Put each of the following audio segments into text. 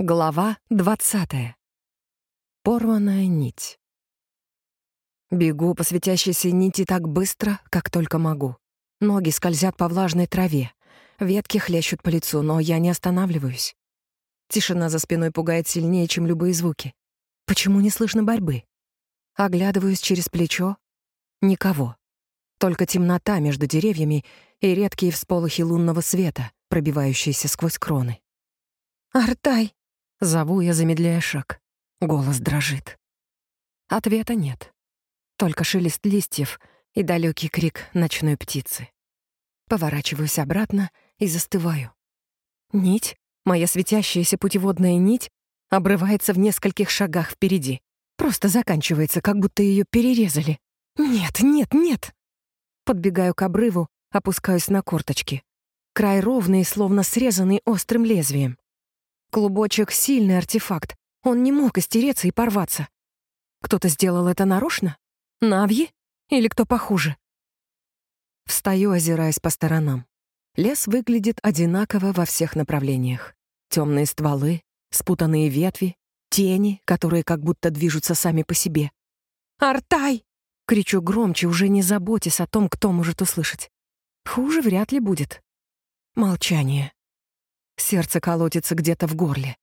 Глава двадцатая. Порванная нить. Бегу по светящейся нити так быстро, как только могу. Ноги скользят по влажной траве. Ветки хлещут по лицу, но я не останавливаюсь. Тишина за спиной пугает сильнее, чем любые звуки. Почему не слышно борьбы? Оглядываюсь через плечо. Никого. Только темнота между деревьями и редкие всполохи лунного света, пробивающиеся сквозь кроны. «Артай!» Зову я, замедляя шаг. Голос дрожит. Ответа нет. Только шелест листьев и далекий крик ночной птицы. Поворачиваюсь обратно и застываю. Нить, моя светящаяся путеводная нить, обрывается в нескольких шагах впереди. Просто заканчивается, как будто ее перерезали. Нет, нет, нет. Подбегаю к обрыву, опускаюсь на корточки. Край ровный, словно срезанный острым лезвием. Клубочек — сильный артефакт. Он не мог истереться и порваться. Кто-то сделал это нарочно? Навьи? Или кто похуже? Встаю, озираясь по сторонам. Лес выглядит одинаково во всех направлениях. Темные стволы, спутанные ветви, тени, которые как будто движутся сами по себе. «Артай!» — кричу громче, уже не заботясь о том, кто может услышать. Хуже вряд ли будет. Молчание. Сердце колотится где-то в горле.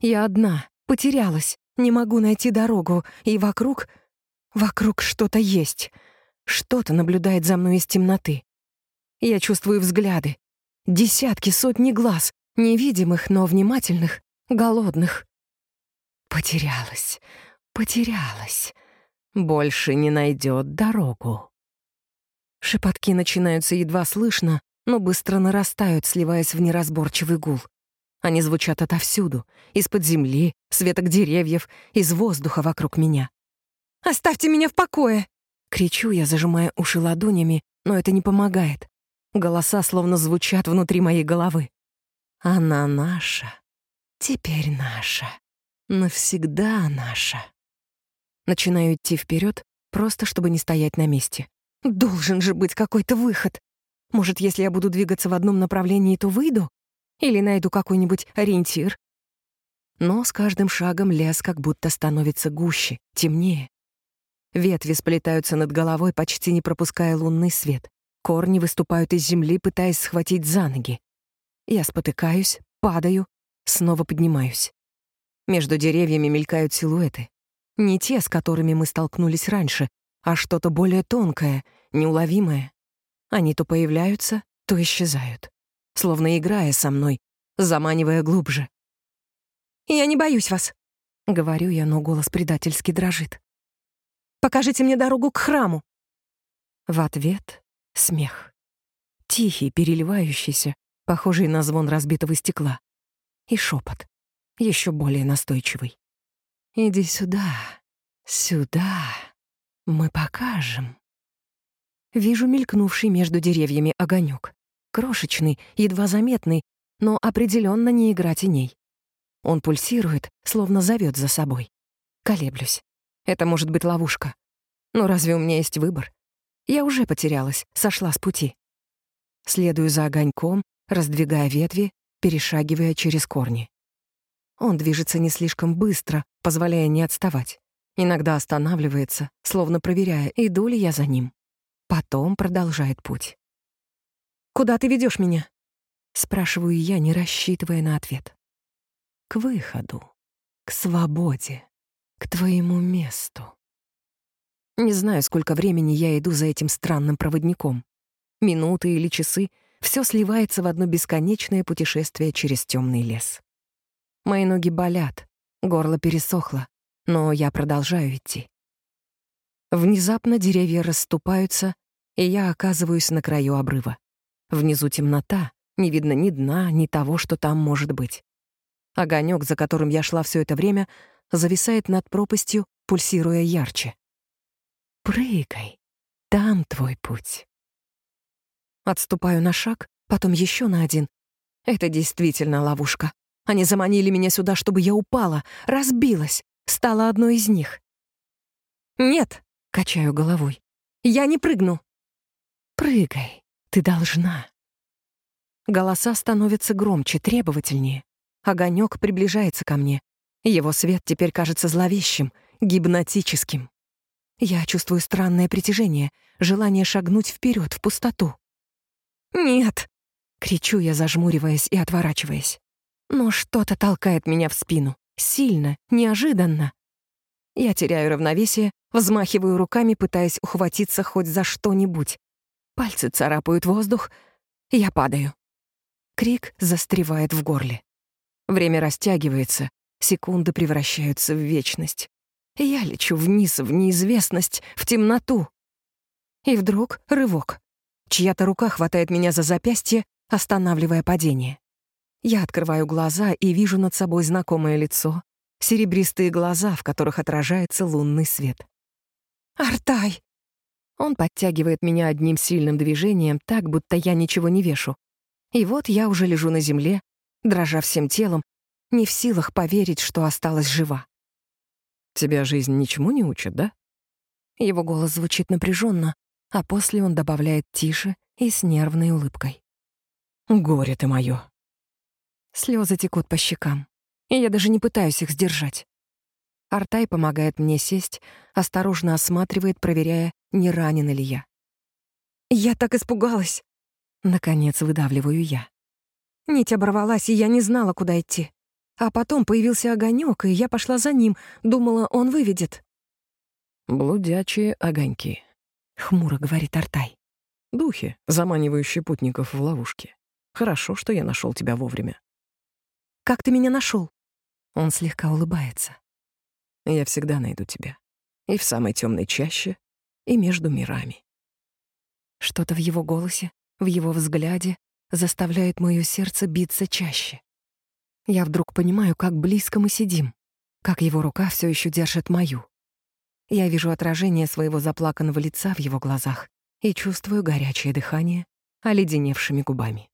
Я одна, потерялась, не могу найти дорогу, и вокруг... Вокруг что-то есть. Что-то наблюдает за мной из темноты. Я чувствую взгляды. Десятки, сотни глаз, невидимых, но внимательных, голодных. Потерялась, потерялась. Больше не найдет дорогу. Шепотки начинаются едва слышно, но быстро нарастают, сливаясь в неразборчивый гул. Они звучат отовсюду, из-под земли, с веток деревьев, из воздуха вокруг меня. «Оставьте меня в покое!» Кричу я, зажимая уши ладонями, но это не помогает. Голоса словно звучат внутри моей головы. «Она наша. Теперь наша. Навсегда наша». Начинаю идти вперед, просто чтобы не стоять на месте. Должен же быть какой-то выход. Может, если я буду двигаться в одном направлении, то выйду? Или найду какой-нибудь ориентир? Но с каждым шагом лес как будто становится гуще, темнее. Ветви сплетаются над головой, почти не пропуская лунный свет. Корни выступают из земли, пытаясь схватить за ноги. Я спотыкаюсь, падаю, снова поднимаюсь. Между деревьями мелькают силуэты. Не те, с которыми мы столкнулись раньше, а что-то более тонкое, неуловимое. Они то появляются, то исчезают, словно играя со мной, заманивая глубже. «Я не боюсь вас», — говорю я, но голос предательски дрожит. «Покажите мне дорогу к храму». В ответ — смех. Тихий, переливающийся, похожий на звон разбитого стекла. И шепот, еще более настойчивый. «Иди сюда, сюда, мы покажем». Вижу мелькнувший между деревьями огонек. Крошечный, едва заметный, но определенно не игра теней. Он пульсирует, словно зовет за собой. Колеблюсь. Это может быть ловушка. Но разве у меня есть выбор? Я уже потерялась, сошла с пути. Следую за огоньком, раздвигая ветви, перешагивая через корни. Он движется не слишком быстро, позволяя не отставать. Иногда останавливается, словно проверяя, иду ли я за ним. Потом продолжает путь. «Куда ты ведешь меня?» — спрашиваю я, не рассчитывая на ответ. «К выходу, к свободе, к твоему месту». Не знаю, сколько времени я иду за этим странным проводником. Минуты или часы — все сливается в одно бесконечное путешествие через темный лес. Мои ноги болят, горло пересохло, но я продолжаю идти. Внезапно деревья расступаются, и я оказываюсь на краю обрыва. Внизу темнота, не видно ни дна, ни того, что там может быть. Огонек, за которым я шла все это время, зависает над пропастью, пульсируя ярче. «Прыгай, там твой путь». Отступаю на шаг, потом еще на один. Это действительно ловушка. Они заманили меня сюда, чтобы я упала, разбилась, стала одной из них. «Нет!» — качаю головой. «Я не прыгну!» «Прыгай, ты должна!» Голоса становятся громче, требовательнее. Огонек приближается ко мне. Его свет теперь кажется зловещим, гипнотическим. Я чувствую странное притяжение, желание шагнуть вперед в пустоту. «Нет!» — кричу я, зажмуриваясь и отворачиваясь. Но что-то толкает меня в спину. Сильно, неожиданно. Я теряю равновесие, взмахиваю руками, пытаясь ухватиться хоть за что-нибудь. Пальцы царапают воздух, я падаю. Крик застревает в горле. Время растягивается, секунды превращаются в вечность. Я лечу вниз, в неизвестность, в темноту. И вдруг рывок. Чья-то рука хватает меня за запястье, останавливая падение. Я открываю глаза и вижу над собой знакомое лицо, серебристые глаза, в которых отражается лунный свет. «Артай!» Он подтягивает меня одним сильным движением, так, будто я ничего не вешу. И вот я уже лежу на земле, дрожа всем телом, не в силах поверить, что осталась жива. «Тебя жизнь ничему не учит, да?» Его голос звучит напряженно, а после он добавляет тише и с нервной улыбкой. «Горе ты моё!» Слезы текут по щекам, и я даже не пытаюсь их сдержать. Артай помогает мне сесть, осторожно осматривает, проверяя, не ранена ли я. «Я так испугалась!» Наконец выдавливаю я. Нить оборвалась, и я не знала, куда идти. А потом появился огонек, и я пошла за ним, думала, он выведет. «Блудячие огоньки», — хмуро говорит Артай. «Духи, заманивающие путников в ловушки. Хорошо, что я нашел тебя вовремя. Как ты меня нашел? Он слегка улыбается. Я всегда найду тебя. И в самой темной чаще, и между мирами. Что-то в его голосе, в его взгляде заставляет моё сердце биться чаще. Я вдруг понимаю, как близко мы сидим, как его рука все еще держит мою. Я вижу отражение своего заплаканного лица в его глазах и чувствую горячее дыхание оледеневшими губами.